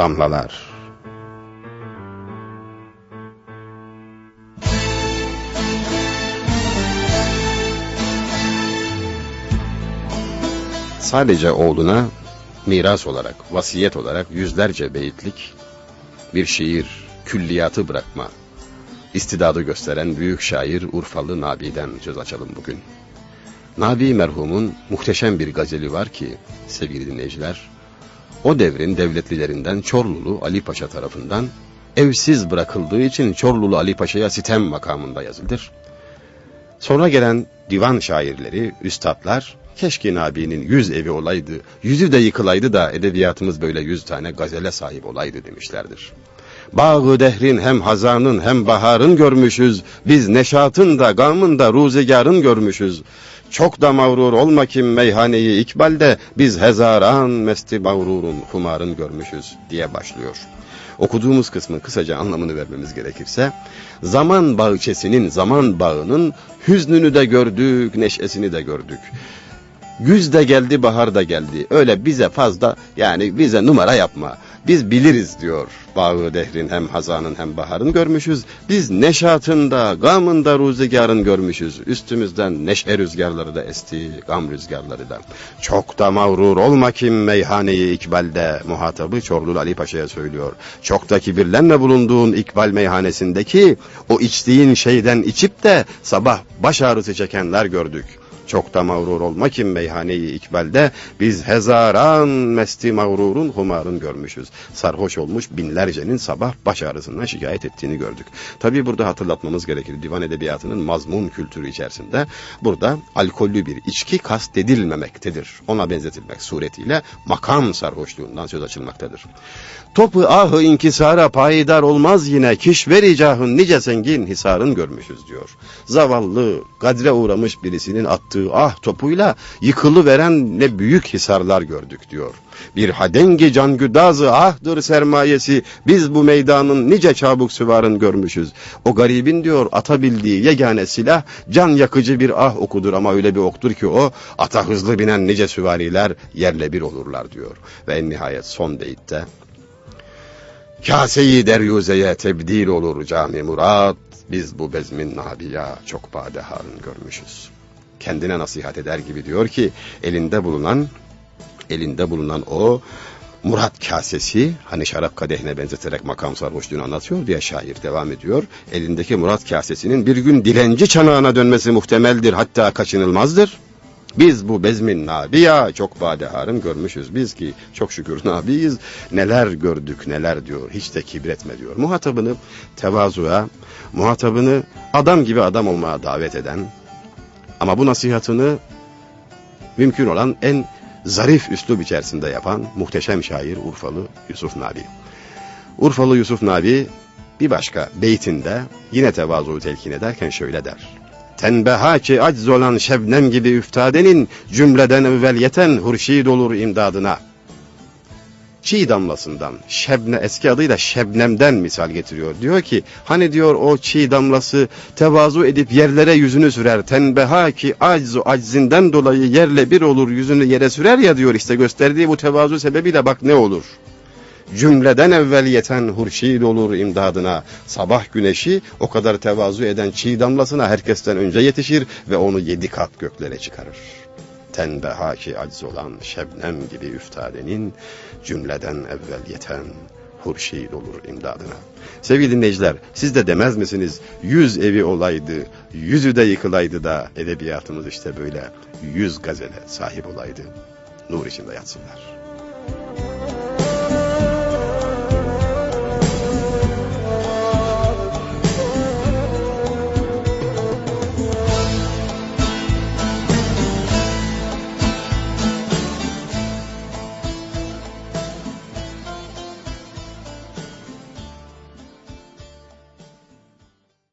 Damlalar Sadece oğluna miras olarak, vasiyet olarak yüzlerce beyitlik bir şiir, külliyatı bırakma istidadı gösteren büyük şair Urfalı Nabi'den söz açalım bugün. Nabi merhumun muhteşem bir gazeli var ki sevgili dinleyiciler, o devrin devletlilerinden Çorlulu Ali Paşa tarafından evsiz bırakıldığı için Çorlulu Ali Paşa'ya sitem makamında yazılır. Sonra gelen divan şairleri, üstadlar, keşke Nabi'nin yüz evi olaydı, yüzü de yıkılaydı da edebiyatımız böyle yüz tane gazele sahip olaydı demişlerdir. Bağı dehrin hem hazanın hem baharın görmüşüz. Biz neşatın da gamın da ruzigarın görmüşüz. Çok da mağrur olma kim meyhaneyi ikbalde biz hezaran mesti mağrurun humarın görmüşüz diye başlıyor. Okuduğumuz kısmın kısaca anlamını vermemiz gerekirse zaman bahçesinin zaman bağının hüznünü de gördük neşesini de gördük. Güz de geldi bahar da geldi öyle bize fazla yani bize numara yapma. Biz biliriz diyor. Bağı dehrin hem hazanın hem baharın görmüşüz. Biz neşatında, gamında ruzigarın görmüşüz. Üstümüzden neşe rüzgarları da esti, gam rüzgarları da. Çok da mağrur olma kim meyhaneyi ikbalde muhatabı Çorlul Ali Paşa'ya söylüyor. Çok da kibirlenme bulunduğun ikbal meyhanesindeki o içtiğin şeyden içip de sabah baş ağrısı çekenler gördük. Çok da mağrur olma kim meyhaneyi ikbalde biz hezaran mesti mağrurun humarın görmüşüz. Sarhoş olmuş binlercenin sabah baş ağrısından şikayet ettiğini gördük. Tabi burada hatırlatmamız gerekir. Divan edebiyatının mazmun kültürü içerisinde burada alkollü bir içki kastedilmemektedir. Ona benzetilmek suretiyle makam sarhoşluğundan söz açılmaktadır. Topu ahı inkisara payidar olmaz yine kişveri cahın nice zengin hisarın görmüşüz diyor. Zavallı kadre uğramış birisinin attığı ah topuyla yıkılı veren ne büyük hisarlar gördük diyor. Bir hadengi cangüdazı ahdır sermayesi biz bu meydanın nice çabuk süvarın görmüşüz. O garibin diyor atabildiği yegane silah can yakıcı bir ah okudur ama öyle bir oktur ki o ata hızlı binen nice süvariler yerle bir olurlar diyor. Ve en nihayet son beyitte Kaseyi deryuzeye tebdil olur cami murat, biz bu bezmin nabiya çok badeharın görmüşüz. Kendine nasihat eder gibi diyor ki, elinde bulunan, elinde bulunan o Murat kasesi, hani şarap kadehine benzeterek makam sarhoşluğunu anlatıyor diye şair devam ediyor. Elindeki Murat kasesinin bir gün dilenci çanağına dönmesi muhtemeldir, hatta kaçınılmazdır. Biz bu bezmin nabiya çok badeharın görmüşüz. Biz ki çok şükür nabiyiz. Neler gördük neler diyor. Hiç de kibretme diyor. Muhatabını tevazuya, muhatabını adam gibi adam olmaya davet eden ama bu nasihatını mümkün olan en zarif üslub içerisinde yapan muhteşem şair Urfalı Yusuf Nabi. Urfalı Yusuf Nabi bir başka beytinde yine tevazuyu telkin ederken şöyle der. Tenbeha ki acz olan şebnem gibi üftadenin cümleden evvel yeten hurşid olur imdadına. Çiğ damlasından, şebne eski adıyla şebnemden misal getiriyor. Diyor ki hani diyor o çiğ damlası tevazu edip yerlere yüzünü sürer. Tenbeha ki aczu aczinden dolayı yerle bir olur yüzünü yere sürer ya diyor işte gösterdiği bu tevazu sebebiyle bak ne olur cümleden evvel yeten hurşid olur imdadına. Sabah güneşi o kadar tevazu eden çiğ damlasına herkesten önce yetişir ve onu yedi kat göklere çıkarır. Tenbeha ki aciz olan şebnem gibi üftadenin cümleden evvel yeten hurşid olur imdadına. Sevgili dinleyiciler siz de demez misiniz yüz evi olaydı, yüzü de yıkılaydı da edebiyatımız işte böyle yüz gazele sahip olaydı. Nur içinde yatsınlar.